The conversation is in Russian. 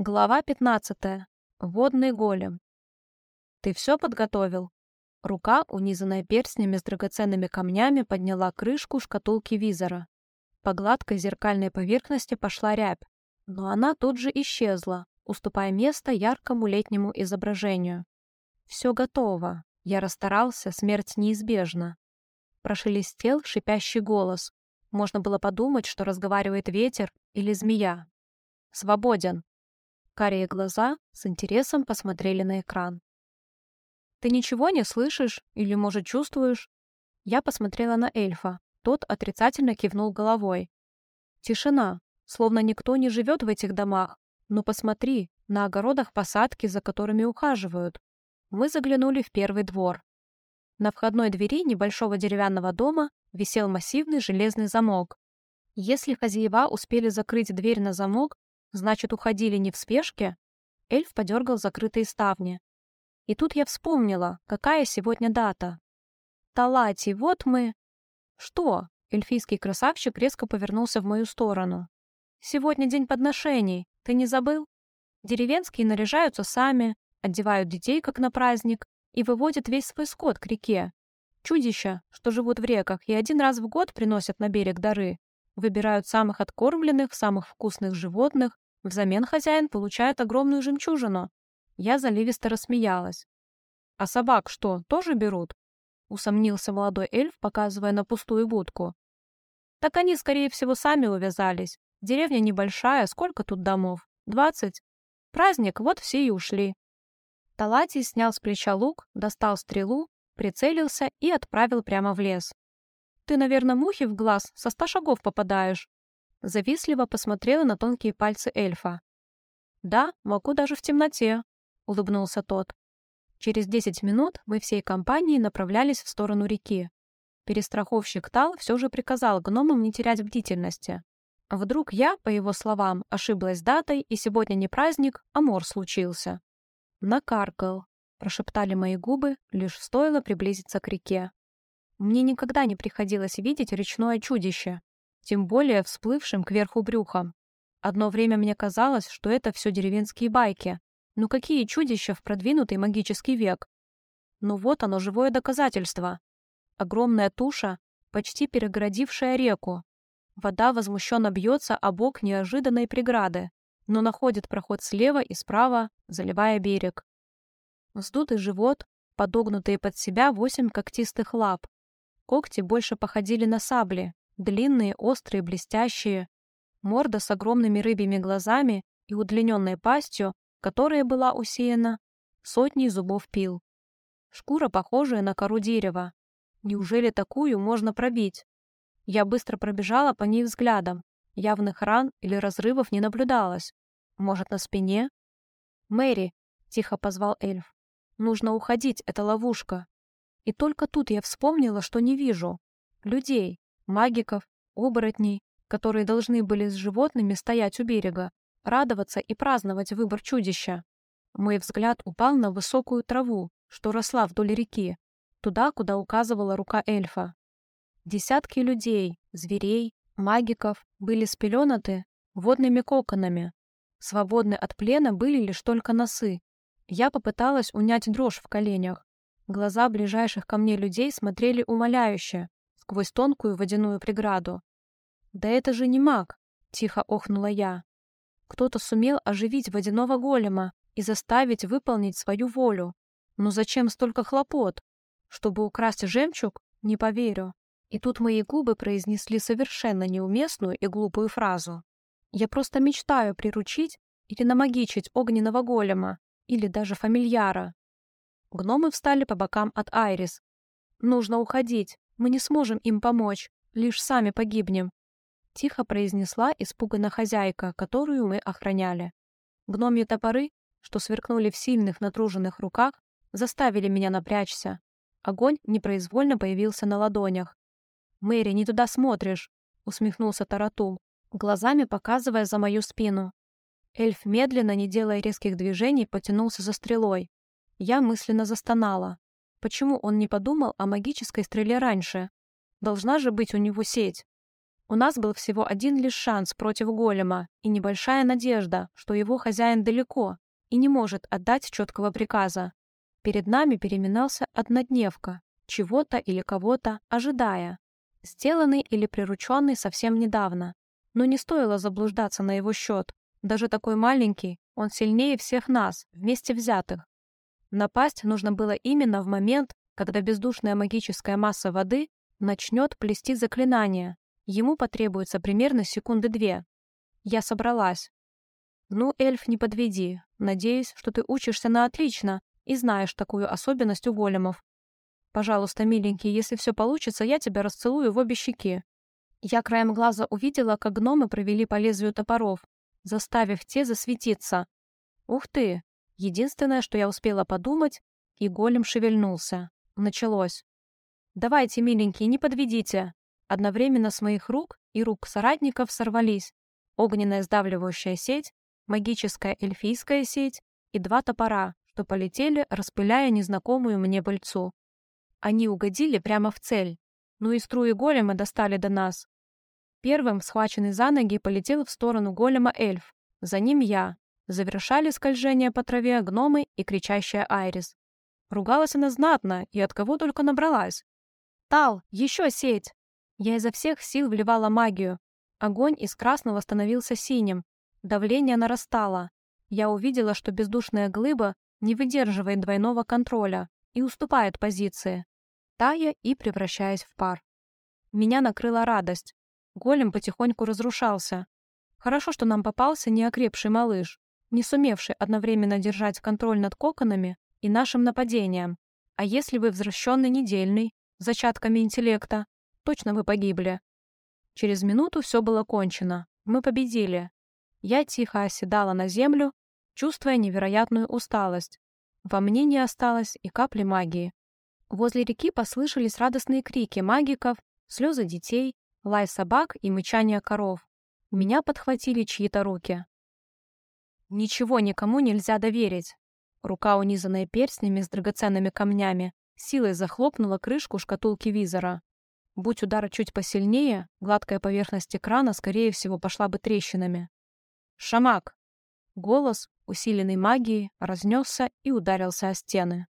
Глава 15. Водный голем. «Ты все подготовил?» Рука, унизанная перстнями с драгоценными камнями, подняла крышку шкатулки визора. По гладкой зеркальной поверхности пошла рябь, но она тут же исчезла, уступая место яркому летнему изображению. «Все готово. Я расстарался, смерть неизбежна». Прошелестел шипящий голос. Можно было подумать, что разговаривает ветер или змея. «Свободен!» Карие глаза с интересом посмотрели на экран. «Ты ничего не слышишь или, может, чувствуешь?» Я посмотрела на эльфа. Тот отрицательно кивнул головой. Тишина, словно никто не живет в этих домах. Но посмотри, на огородах посадки, за которыми ухаживают. Мы заглянули в первый двор. На входной двери небольшого деревянного дома висел массивный железный замок. Если хозяева успели закрыть дверь на замок, Значит, уходили не в спешке? Эльф подергал закрытые ставни. И тут я вспомнила, какая сегодня дата. Талати, вот мы... Что? Эльфийский красавчик резко повернулся в мою сторону. Сегодня день подношений, ты не забыл? Деревенские наряжаются сами, одевают детей, как на праздник, и выводят весь свой скот к реке. Чудища, что живут в реках и один раз в год приносят на берег дары, Выбирают самых откормленных, самых вкусных животных. Взамен хозяин получает огромную жемчужину. Я заливисто рассмеялась. «А собак что, тоже берут?» Усомнился молодой эльф, показывая на пустую будку. «Так они, скорее всего, сами увязались. Деревня небольшая, сколько тут домов? Двадцать? Праздник, вот все и ушли». Талатий снял с плеча лук, достал стрелу, прицелился и отправил прямо в лес. Ты, наверное, мухи в глаз со ста шагов попадаешь. Завистливо посмотрела на тонкие пальцы эльфа. «Да, могу даже в темноте», — улыбнулся тот. Через десять минут мы всей компанией направлялись в сторону реки. Перестраховщик Тал все же приказал гномам не терять бдительности. Вдруг я, по его словам, ошиблась датой, и сегодня не праздник, а мор случился. «Накаркал», — прошептали мои губы, лишь стоило приблизиться к реке. Мне никогда не приходилось видеть речное чудище, тем более всплывшим кверху брюхом. Одно время мне казалось, что это все деревенские байки. Ну какие чудища в продвинутый магический век? Ну вот оно, живое доказательство. Огромная туша, почти перегородившая реку. Вода возмущенно бьется о неожиданной преграды, но находит проход слева и справа, заливая берег. Вздутый живот, подогнутые под себя восемь когтистых лап, Когти больше походили на сабли, длинные, острые, блестящие. Морда с огромными рыбьими глазами и удлиненной пастью, которая была усеяна сотней зубов пил. Шкура, похожая на кору дерева. Неужели такую можно пробить? Я быстро пробежала по ней взглядом. Явных ран или разрывов не наблюдалось. Может, на спине? «Мэри!» — тихо позвал эльф. «Нужно уходить, это ловушка». И только тут я вспомнила, что не вижу. Людей, магиков, оборотней, которые должны были с животными стоять у берега, радоваться и праздновать выбор чудища. Мой взгляд упал на высокую траву, что росла вдоль реки, туда, куда указывала рука эльфа. Десятки людей, зверей, магиков были спеленаты водными коконами. Свободны от плена были лишь только носы. Я попыталась унять дрожь в коленях, Глаза ближайших ко мне людей смотрели умоляюще, сквозь тонкую водяную преграду. «Да это же не маг!» — тихо охнула я. «Кто-то сумел оживить водяного голема и заставить выполнить свою волю. Но зачем столько хлопот? Чтобы украсть жемчуг? Не поверю». И тут мои губы произнесли совершенно неуместную и глупую фразу. «Я просто мечтаю приручить или намагичить огненного голема, или даже фамильяра. Гномы встали по бокам от Айрис. «Нужно уходить. Мы не сможем им помочь. Лишь сами погибнем», — тихо произнесла испуганная хозяйка, которую мы охраняли. Гномьи топоры, что сверкнули в сильных натруженных руках, заставили меня напрячься. Огонь непроизвольно появился на ладонях. «Мэри, не туда смотришь», — усмехнулся Таратул, глазами показывая за мою спину. Эльф медленно, не делая резких движений, потянулся за стрелой. Я мысленно застонала. Почему он не подумал о магической стреле раньше? Должна же быть у него сеть. У нас был всего один лишь шанс против голема и небольшая надежда, что его хозяин далеко и не может отдать четкого приказа. Перед нами переминался однодневка, чего-то или кого-то ожидая. Сделанный или прирученный совсем недавно. Но не стоило заблуждаться на его счет. Даже такой маленький, он сильнее всех нас, вместе взятых. Напасть нужно было именно в момент, когда бездушная магическая масса воды начнет плести заклинание. Ему потребуется примерно секунды две. Я собралась. Ну, эльф, не подведи. Надеюсь, что ты учишься на отлично и знаешь такую особенность у големов. Пожалуйста, миленький, если все получится, я тебя расцелую в обе щеки. Я краем глаза увидела, как гномы провели по лезвию топоров, заставив те засветиться. Ух ты! Единственное, что я успела подумать, и голем шевельнулся. Началось. «Давайте, миленькие, не подведите!» Одновременно с моих рук и рук соратников сорвались огненная сдавливающая сеть, магическая эльфийская сеть и два топора, что полетели, распыляя незнакомую мне пыльцу. Они угодили прямо в цель, ну и струи голема достали до нас. Первым, схваченный за ноги, полетел в сторону голема эльф, за ним я. Завершали скольжение по траве гномы и кричащая Айрис. Ругалась она знатно и от кого только набралась. «Тал, еще сеть!» Я изо всех сил вливала магию. Огонь из красного становился синим. Давление нарастало. Я увидела, что бездушная глыба не выдерживает двойного контроля и уступает позиции, тая и превращаясь в пар. Меня накрыла радость. Голем потихоньку разрушался. Хорошо, что нам попался неокрепший малыш, не сумевший одновременно держать контроль над коконами и нашим нападением. А если вы возвращенный недельный, с зачатками интеллекта, точно вы погибли. Через минуту все было кончено. Мы победили. Я тихо оседала на землю, чувствуя невероятную усталость. Во мне не осталось и капли магии. Возле реки послышались радостные крики магиков, слезы детей, лай собак и мычание коров. Меня подхватили чьи-то руки. Ничего никому нельзя доверить. Рука, унизанная перстнями с драгоценными камнями, силой захлопнула крышку шкатулки визора. Будь удара чуть посильнее, гладкая поверхность экрана, скорее всего, пошла бы трещинами. «Шамак!» Голос, усиленный магией, разнесся и ударился о стены.